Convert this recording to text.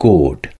Code.